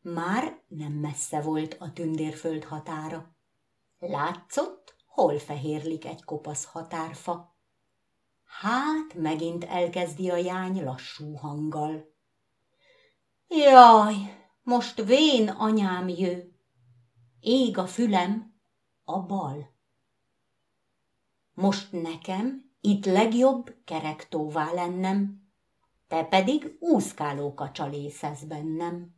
Már nem messze volt a tündérföld határa. Látszott, hol fehérlik egy kopasz határfa. Hát megint elkezdi a jány lassú hanggal. Jaj, most vén anyám jő, ég a fülem a bal. Most nekem itt legjobb kerektóvá lennem, te pedig úszkáló kacsalészesz bennem.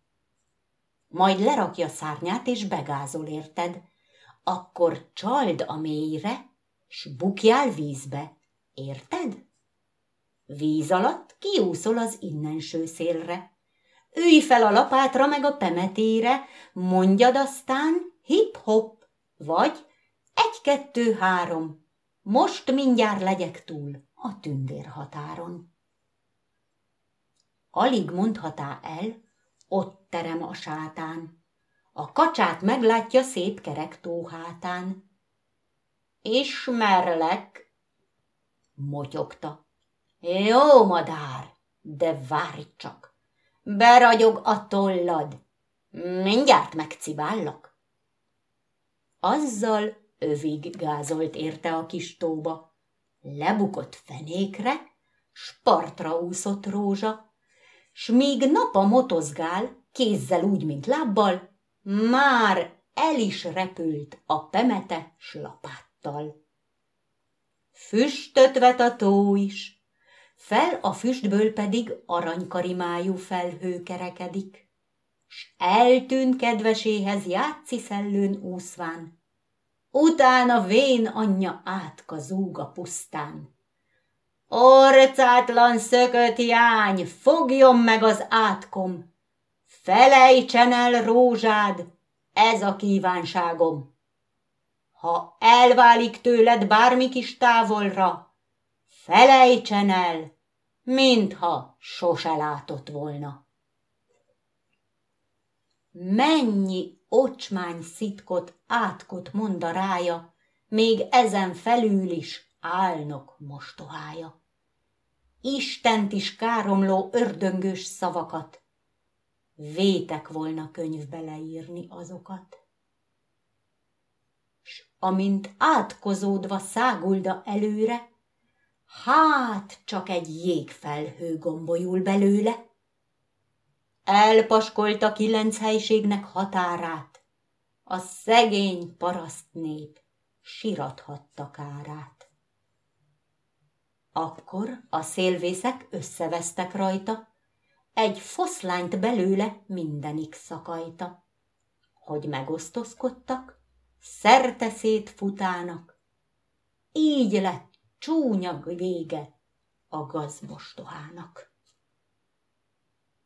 Majd lerakja szárnyát és begázol érted, akkor csald a mélyre, s bukjál vízbe, érted? Víz alatt kiúszol az innenső szélre. Ülj fel a lapátra meg a pemetére, mondjad aztán hip-hop, vagy egy-kettő-három, most mindjárt legyek túl a tündérhatáron. Alig mondhatá el, ott terem a sátán. A kacsát meglátja szép kerek tóhátán. Ismerlek, motyogta. Jó, madár, de várj csak, beragyog a tollad, mindjárt megcibállak. Azzal övig gázolt érte a kis tóba, lebukott fenékre, spartra úszott rózsa, s míg napa motozgál, kézzel úgy, mint lábbal, már el is repült a pemete slapáttal. Füstöt vet a tó is, fel a füstből pedig aranykarimájú felhő kerekedik, s eltűn kedveséhez játszi szellőn úszván, utána vén anyja átkazúg a pusztán. Orcátlan szökött jány, fogjon meg az átkom, felejtsen el rózsád, ez a kívánságom. Ha elválik tőled bármi kis távolra, felejtsen el, mintha sose látott volna. Mennyi ocsmány szitkot, átkot mond a rája, még ezen felül is álnok mostohája. Istent is káromló ördöngős szavakat, vétek volna könyvbe leírni azokat. S amint átkozódva szágulda előre, hát csak egy jégfelhő gombolyul belőle. Elpaskolta kilenc helységnek határát, a szegény paraszt nép sirathatta kárát. Akkor a szélvészek összevesztek rajta, egy foszlányt belőle mindenik szakajta, hogy megosztozkodtak, szerte futának. Így lett csúnyag vége a gazmostohának.